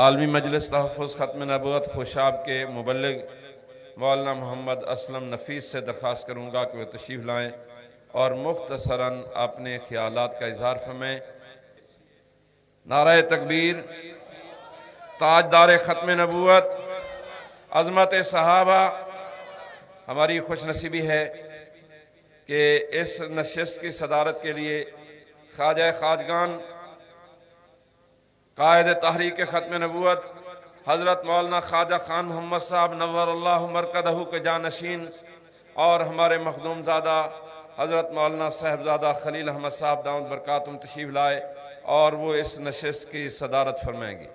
عالمی مجلس تحفظ ختم نبوت، خوشاب کے مبلغ مولانا محمد اسلم نفیس سے درخواست کروں گا کہ وہ تشریف لائیں اور مختصراً اپنے خیالات کا اظہار فرمائیں۔ نعرہ تکبیر، تاجدار ختم نبوت، عظمت صحابہ، ہماری خوش نصیبی ہے کہ اس نشست کی صدارت کے لیے خواجہ خواجگان قائد تحریک ختم نبوت، حضرت مولانا خواجہ خان محمد صاحب نور اللہ مرکدہ کے جانشین اور ہمارے مخدوم زادہ، حضرت مولانا صاحبزادہ خلیل احمد صاحب داؤد برکاتم تشریف لائے اور وہ اس نشست کی صدارت فرمائیں گی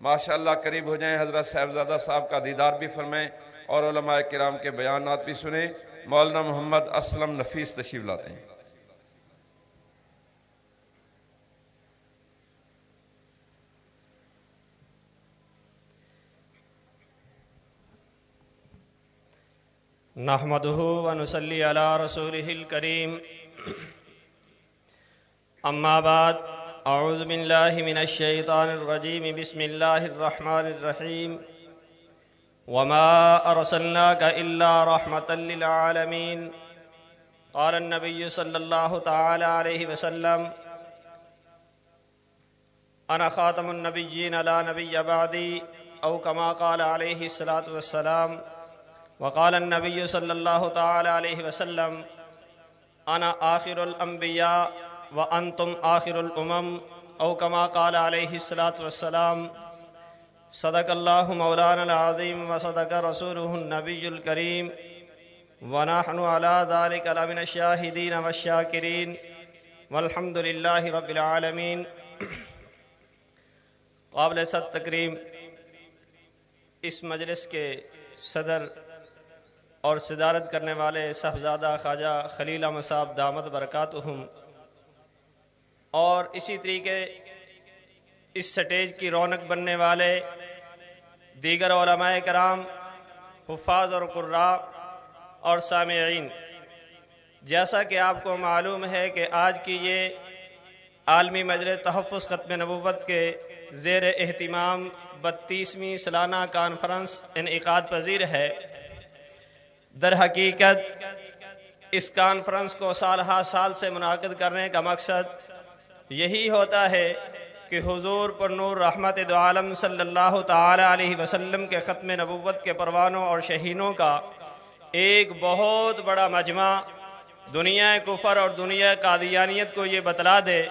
ماشاء اللہ قریب ہو جائیں، حضرت صاحبزادہ صاحب کا دیدار بھی فرمائیں اور علماء کرام کے بیانات بھی سنیں۔ مولانا محمد اسلم نفیس تشریف لاتے ہیں۔ نحمده ونصلي على رسوله الكريم. أما بعد، أعوذ بالله من الشيطان الرجيم. بسم الله الرحمن الرحيم. وما أرسلناك إلا رحمة للعالمين. قال النبي صلى الله تعالى عليه وسلم، أنا خاتم النبيين، لا نبي بعدي، أو كما قال عليه الصلاة والسلام وقال النبي صلى الله تعالى عليه وسلم انا آخر الانبیاء وانتم آخر الامم او كما قال عليه الصلاة والسلام، صدق الله مولانا العظيم وصدق رسوله النبي الكريم، ونحن على ذلك لمن الشاهدين والشاكرين. والحمد لله رب العالمين. قابل صد تکریم، اس مجلس کے صدر اور صدارت کرنے والے صاحبزادہ خواجہ خلیل مصاب دامت برکاتہم۔ اور اسی طریقے اس سٹیج کی رونق بننے والے دیگر علماء کرام، حفاظ اور قرا اور سامعین، جیسا کہ آپ کو معلوم ہے کہ آج کی یہ عالمی مجلس تحفظ ختم نبوت کے زیر اہتمام بتیسویں سالانہ کانفرنس انعقاد پذیر ہے۔ در حقیقت اس کانفرنس کو سال ہا سال سے منعقد کرنے کا مقصد یہی ہوتا ہے کہ حضور پر نور رحمت دو عالم صلی اللہ تعالی علیہ وسلم کے ختم نبوت کے پروانوں اور شہینوں کا ایک بہت بڑا مجمع دنیا کفر اور دنیا قادیانیت کو یہ بتلا دے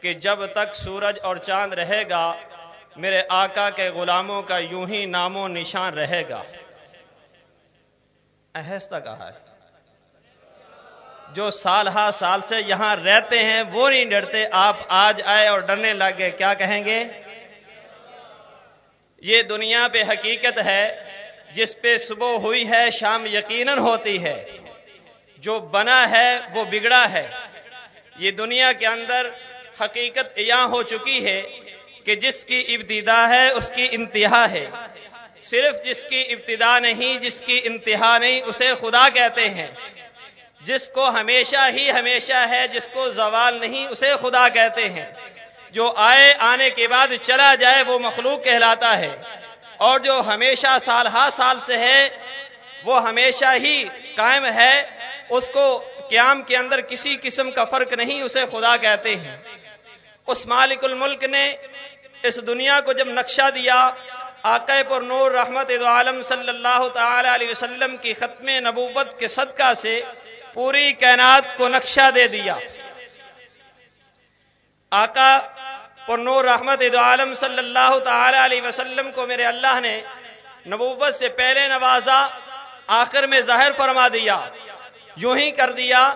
کہ جب تک سورج اور چاند رہے گا، میرے آقا کے غلاموں کا یوں ہی نام و نشان رہے گا۔ اہستہ کہا ہے۔ جو سال ہا سال سے یہاں رہتے ہیں، وہ نہیں ڈرتے۔ آپ آج آئے اور ڈرنے لگے کیا کہیں گے؟ یہ دنیا پہ حقیقت ہے، جس پہ صبح ہوئی ہے، شام یقیناً ہوتی ہے۔ جو بنا ہے، وہ بگڑا ہے۔ یہ دنیا کے اندر حقیقت یہاں ہو چکی ہے کہ جس کی ابتدا ہے، اس کی انتہا ہے۔ صرف جس کی ابتدا نہیں، جس کی انتہا نہیں، اسے خدا کہتے ہیں۔ جس کو ہمیشہ ہی ہمیشہ ہے، جس کو زوال نہیں، اسے خدا کہتے ہیں۔ جو آئے، آنے کے بعد چلا جائے، وہ مخلوق کہلاتا ہے۔ اور جو ہمیشہ سال ہا سال سے ہے، وہ ہمیشہ ہی قائم ہے۔ اس کو قیام کے اندر کسی قسم کا فرق نہیں، اسے خدا کہتے ہیں۔ اس مالک الملک نے اس دنیا کو جب نقشہ دیا آقا پر نور رحمت دو عالم صلی اللہ تعالی علیہ وسلم کی ختم نبوت کے صدقہ سے پوری کائنات کو نقشہ دے دیا۔ آقا پر نور رحمت دو عالم صلی اللہ تعالی علیہ وسلم کو میرے اللہ نے نبوت سے پہلے نوازا، آخر میں ظاہر فرما دیا۔ یوں ہی کر دیا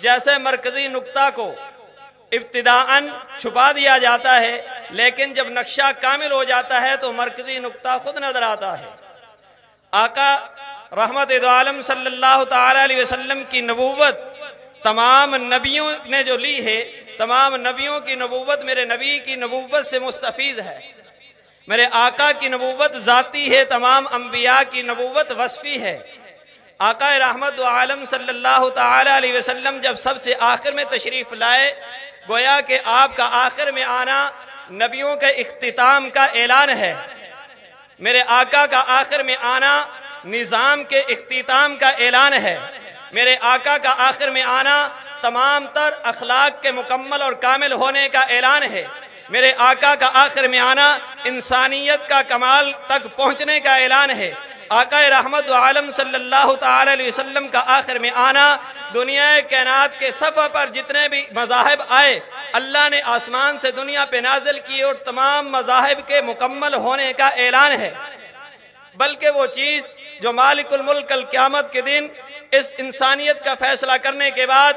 جیسے مرکزی نقطہ کو ابتداء چھپا دیا جاتا ہے، لیکن جب نقشہ کامل ہو جاتا ہے تو مرکزی نقطہ خود نظر آتا ہے۔ آقا رحمت دو عالم صلی اللہ تعالی علیہ وسلم کی نبوت تمام نبیوں نے جو لی ہے، تمام نبیوں کی نبوت میرے نبی کی نبوت سے مستفیض ہے۔ میرے آقا کی نبوت ذاتی ہے، تمام انبیاء کی نبوت وصفی ہے۔ آقا رحمت عالم صلی اللہ تعالی علیہ وسلم جب سب سے آخر میں تشریف لائے گویا کہ آپ کا آخر میں آنا نبیوں کے اختتام کا اعلان ہے۔ میرے آقا کا آخر میں آنا نظام کے اختتام کا اعلان ہے۔ میرے آقا کا آخر میں آنا تمام تر اخلاق کے مکمل اور کامل ہونے کا اعلان ہے۔ میرے آقا کا آخر میں آنا انسانیت کا کمال تک پہنچنے کا اعلان ہے۔ آقا رحمت عالم صلی اللہ تعالی علیہ وسلم کا آخر میں آنا، دنیا کائنات کے صفحہ پر جتنے بھی مذاہب آئے، اللہ نے آسمان سے دنیا پہ نازل کی اور تمام مذاہب کے مکمل ہونے کا اعلان ہے۔ بلکہ وہ چیز جو مالک الملک القیامت کے دن اس انسانیت کا فیصلہ کرنے کے بعد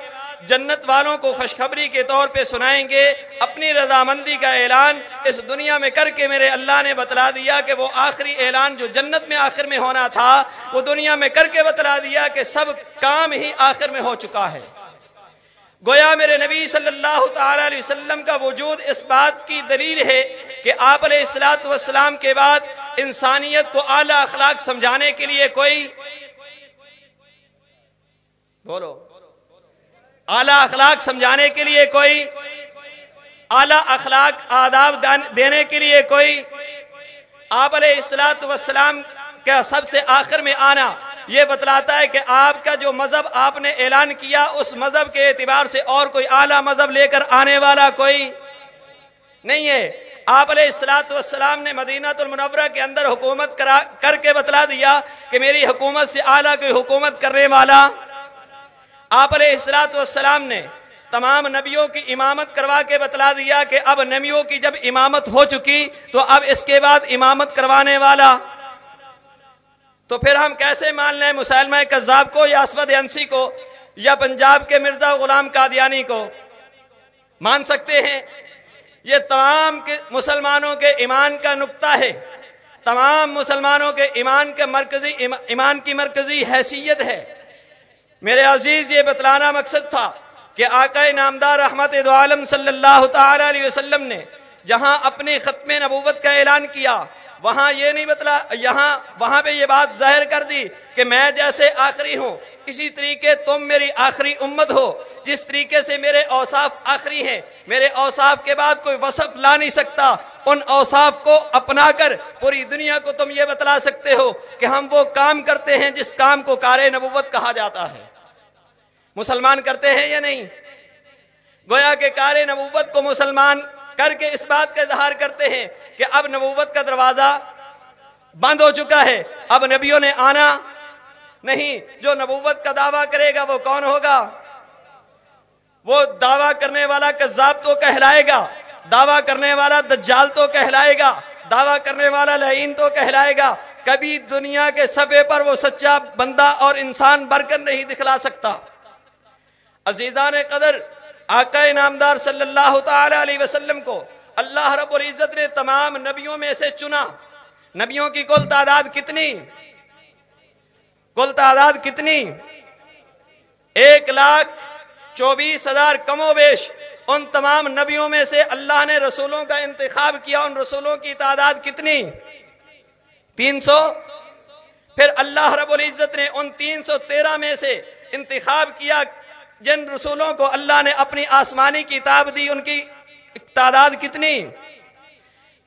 جنت والوں کو خوشخبری کے طور پہ سنائیں گے، اپنی رضامندی کا اعلان اس دنیا میں کر کے میرے اللہ نے بتلا دیا کہ وہ آخری اعلان جو جنت میں آخر میں ہونا تھا، وہ دنیا میں کر کے بتلا دیا کہ سب کام ہی آخر میں ہو چکا ہے۔ گویا میرے نبی صلی اللہ تعالی علیہ وسلم کا وجود اس بات کی دلیل ہے کہ آپ علیہ السلاۃ والسلام کے بعد انسانیت کو اعلیٰ اخلاق سمجھانے کے لیے کوئی بولو۔ اعلیٰ اخلاق سمجھانے کے لیے کوئی، اعلیٰ اخلاق آداب دینے کے لیے کوئی۔ آپ علیہ السلاۃ وسلام کا سب سے آخر میں آنا یہ بتلاتا ہے کہ آپ کا جو مذہب آپ نے اعلان کیا، اس مذہب کے اعتبار سے اور کوئی اعلیٰ مذہب لے کر آنے والا کوئی نہیں ہے۔ آپ علیہ السلاۃ والسلام نے مدینہ المنورہ کے اندر حکومت کر کے بتلا دیا کہ میری حکومت سے اعلیٰ کوئی حکومت کرنے والا آپ علیہ السلاۃ والسلام نے تمام نبیوں کی امامت کروا کے بتلا دیا کہ اب نبیوں کی جب امامت ہو چکی تو اب اس کے بعد امامت کروانے والا۔ تو پھر ہم کیسے مان لیں مسلمہ کذاب کو یا اسود انسی کو یا پنجاب کے مرزا غلام قادیانی کو؟ مان سکتے ہیں۔ یہ تمام مسلمانوں کے ایمان کا نقطہ ہے۔ تمام مسلمانوں کے ایمان کے مرکزی، ایمان کی مرکزی حیثیت ہے۔ میرے عزیز، یہ بتلانا مقصد تھا کہ آقا نامدار رحمت دو عالم صلی اللہ تعالی علیہ وسلم نے جہاں اپنی ختم نبوت کا اعلان کیا، وہاں یہ نہیں بتلا، یہاں، وہاں پہ یہ بات ظاہر کر دی کہ میں جیسے آخری ہوں، اسی طریقے تم میری آخری امت ہو، جس طریقے سے میرے اوصاف آخری ہیں، میرے اوصاف کے بعد کوئی وصف لا نہیں سکتا، ان اوصاف کو اپنا کر پوری دنیا کو تم یہ بتلا سکتے ہو کہ ہم وہ کام کرتے ہیں جس کام کو کار نبوت کہا جاتا ہے۔ مسلمان کرتے ہیں یا نہیں؟ گویا کہ کار نبوت کو مسلمان کر کے اس بات کا اظہار کرتے ہیں کہ اب نبوت کا دروازہ بند ہو چکا ہے، اب نبیوں نے آنا نہیں، جو نبوت کا دعویٰ کرے گا وہ کون ہوگا؟ وہ دعویٰ کرنے والا کذاب تو کہلائے گا، دعویٰ کرنے والا دجال تو کہلائے گا، دعویٰ کرنے والا لعین تو کہلائے گا۔ کبھی دنیا کے صفحے پر وہ سچا بندہ اور انسان بر کر نہیں دکھلا سکتا۔ عزیزان قدر، آقا نامدار صلی اللہ تعالی علیہ وسلم کو اللہ رب العزت نے تمام نبیوں میں سے چنا۔ نبیوں کی کل تعداد کتنی؟ کل تعداد کتنی؟ ایک لاکھ چوبیس ہزار کم و بیش۔ ان تمام نبیوں میں سے اللہ نے رسولوں کا انتخاب کیا، ان رسولوں کی تعداد کتنی؟ تین سو۔ پھر اللہ رب العزت نے ان تین سو تیرہ میں سے انتخاب کیا جن رسولوں کو اللہ نے اپنی آسمانی کتاب دی، ان کی تعداد کتنی؟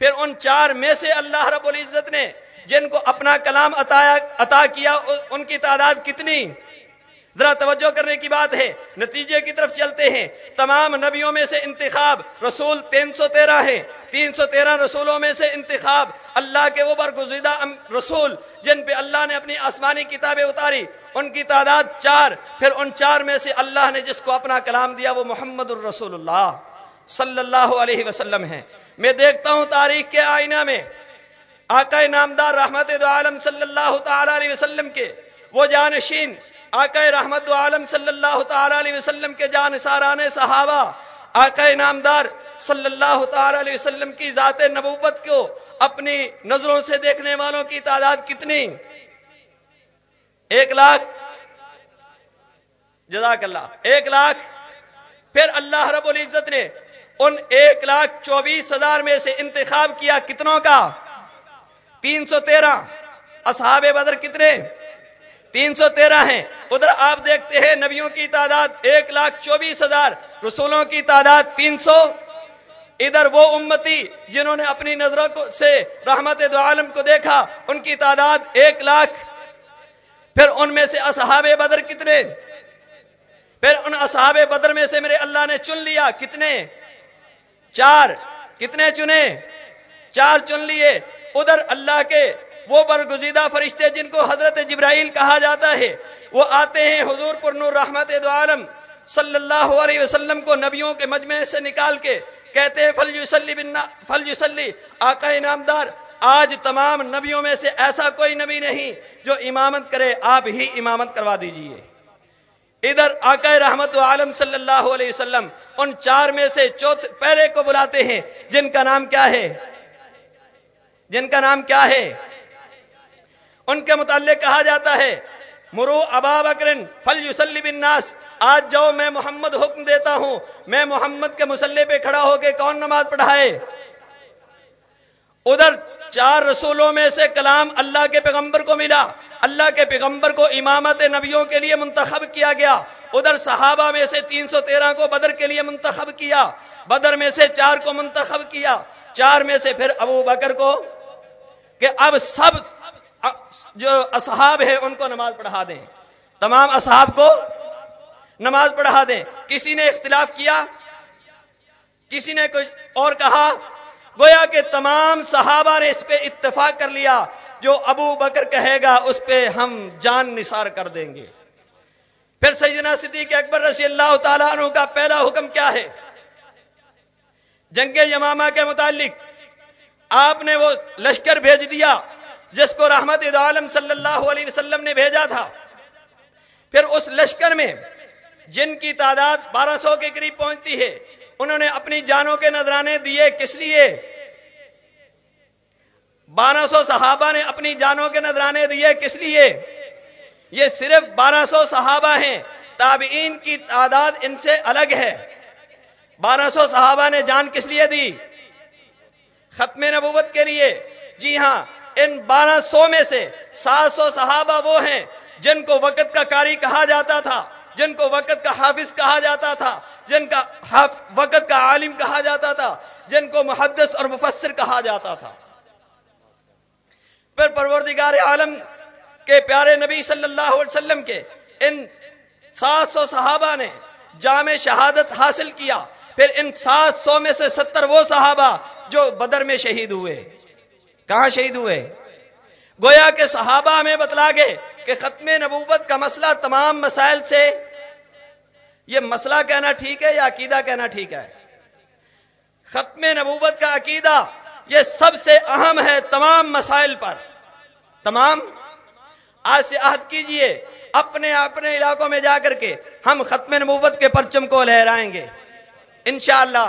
پھر ان چار میں سے اللہ رب العزت نے جن کو اپنا کلام عطا کیا، ان کی تعداد کتنی؟ ذرا توجہ کرنے کی بات ہے، نتیجے کی طرف چلتے ہیں۔ تمام نبیوں میں سے انتخاب رسول تین سو تیرہ ہے تین سو تیرہ رسولوں میں سے انتخاب، اللہ کے وہ برگزیدہ رسول جن پہ اللہ نے اپنی آسمانی کتابیں اتاری۔ ان کی تعداد چار، پھر ان چار میں سے اللہ نے جس کو اپنا کلام دیا وہ محمد الرسول اللہ صلی اللہ علیہ وسلم ہے میں دیکھتا ہوں تاریخ کے آئینہ میں۔ آقا نامدار رحمت دو عالم صلی اللہ تعالی علیہ وسلم کے وہ جانشین، آقا رحمت دو عالم صلی اللہ تعالی علیہ وسلم کے جان ساران صحابہ، آقا نامدار صلی اللہ تعالی علیہ وسلم کی ذات نبوت کو اپنی نظروں سے دیکھنے والوں کی تعداد کتنی؟ ایک لاکھ۔ جزاک اللہ۔ ایک لاکھ۔ پھر اللہ رب العزت نے ان ایک لاکھ چوبیس ہزار میں سے انتخاب کیا کتنوں کا؟ تین سو تیرہ۔ اصحاب بدر کتنے؟ تین سو تیرہ ہیں۔ ادھر آپ دیکھتے ہیں نبیوں کی تعداد ایک لاکھ چوبیس ہزار، رسولوں کی تعداد تین سو۔ ادھر وہ امتی جنہوں نے اپنی نظروں کو سے رحمت دو عالم کو دیکھا، ان کی تعداد ایک لاکھ۔ پھر ان میں سے اصحاب بدر کتنے؟ پھر ان اصحاب بدر میں سے میرے اللہ نے چن لیا کتنے؟ چار۔ کتنے چنے؟ چار چن لیے۔ ادھر اللہ کے وہ برگزیدہ فرشتے جن کو حضرت جبرائیل کہا جاتا ہے، وہ آتے ہیں حضور پر نور رحمت دو عالم۔ صلی اللہ علیہ وسلم کو نبیوں کے مجمع سے نکال کے کہتے ہیں فل یوسلی فل یوسلی آقا انعامدار، آج تمام نبیوں میں سے ایسا کوئی نبی نہیں جو امامت کرے، آپ ہی امامت کروا دیجیے۔ ادھر آقا رحمت عالم صلی اللہ علیہ وسلم، ان چار میں سے چوتھ پہلے کو بلاتے ہیں، جن کا نام کیا ہے؟ جن کا نام کیا ہے؟ ان کے متعلق کہا جاتا ہے، مرو ابا بکرن فل یوسلی بن ناس آج جاؤ، میں محمد حکم دیتا ہوں۔ میں محمد کے مسلح پہ کھڑا ہو کے کون نماز پڑھائے؟ ادھر چار رسولوں میں سے کلام اللہ کے پیغمبر کو ملا۔ اللہ کے پیغمبر کو امامت نبیوں کے لیے منتخب کیا گیا۔ ادھر صحابہ میں سے تین سو تیرہ کو بدر کے لیے منتخب کیا۔ بدر میں سے چار کو منتخب کیا۔ چار میں سے پھر ابو بکر کو کہ اب سب جو اصحاب ہے ان کو نماز پڑھا دیں۔ تمام اصحاب کو نماز پڑھا دیں۔ کسی نے اختلاف کیا؟ کسی نے کچھ اور کہا؟ گویا کہ تمام صحابہ نے اس پہ اتفاق کر لیا۔ جو ابو بکر کہے گا، اس پہ ہم جان نثار کر دیں گے۔ پھر سیدنا صدیق اکبر رضی اللہ تعالیٰ عنہ کا پہلا حکم کیا ہے؟ جنگ یمامہ کے متعلق آپ نے وہ لشکر بھیج دیا، جس کو رحمت عالم صلی اللہ علیہ وسلم نے بھیجا تھا۔ پھر اس لشکر میں جن کی تعداد بارہ سو کے قریب پہنچتی ہے، انہوں نے اپنی جانوں کے نذرانے دیے کس لیے؟ بارہ سو صحابہ نے اپنی جانوں کے نذرانے دیے کس لیے؟ یہ صرف بارہ سو صحابہ ہیں، تابعین کی تعداد ان سے الگ ہے۔ بارہ سو صحابہ نے جان کس لیے دی؟ ختم نبوت کے لیے۔ جی ہاں ان بارہ سو میں سے سات سو صحابہ وہ ہیں جن کو وقت کا کاری کہا جاتا تھا۔ جن کو وقت کا حافظ کہا جاتا تھا، جن کا وقت کا عالم کہا جاتا تھا، جن کو محدث اور مفسر کہا جاتا تھا۔ پھر پروردگار عالم کے پیارے نبی صلی اللہ علیہ وسلم کے ان سات سو صحابہ نے جامع شہادت حاصل کیا۔ پھر ان سات سو میں سے ستر وہ صحابہ جو بدر میں شہید ہوئے۔ کہاں شہید ہوئے؟ گویا کے صحابہ میں بتلا گئے کہ ختم نبوت کا مسئلہ تمام مسائل سے یہ مسئلہ کہنا ٹھیک ہے یا عقیدہ کہنا ٹھیک ہے؟ ختم نبوت کا عقیدہ یہ سب سے اہم ہے تمام مسائل پر۔ تمام؟ آج سے عہد کیجیے اپنے اپنے علاقوں میں جا کر کے ہم ختم نبوت کے پرچم کو لہرائیں گے۔ انشاءاللہ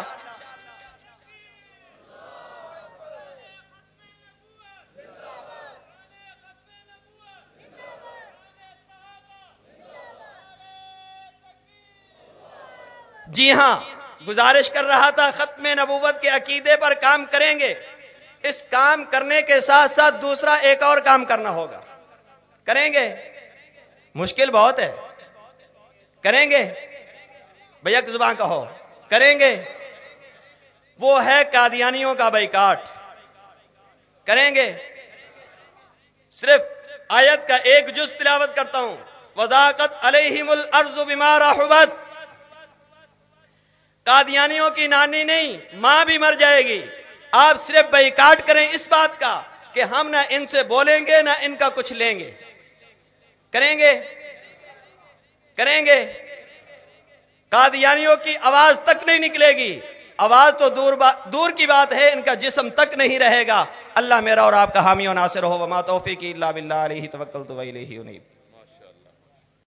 جی ہاں گزارش کر رہا تھا ختم نبوت کے عقیدے پر کام کریں گے۔ اس کام کرنے کے ساتھ ساتھ دوسرا ایک اور کام کرنا ہوگا۔ کریں گے؟ مشکل بہت ہے۔ کریں گے؟ بھیا زبان کہو۔ کریں گے؟ وہ ہے قادیانیوں کا بیکاٹ کریں گے؟ صرف آیت کا ایک جز تلاوت کرتا ہوں۔ وضاقت علیہم الارض بما رحبت۔ قادیانیوں کی نانی نہیں، ماں بھی مر جائے گی۔ آپ صرف بیکاٹ کریں اس بات کا کہ ہم نہ ان سے بولیں گے، نہ ان کا کچھ لیں گے۔ کریں گے؟ کریں گے؟ قادیانیوں کی آواز تک نہیں نکلے گی۔ آواز تو دور با دور کی بات ہے، ان کا جسم تک نہیں رہے گا۔ اللہ میرا اور آپ کا حامی و ناصر ہو، وما توفیقی اللہ باللہ، علیہ توکل تو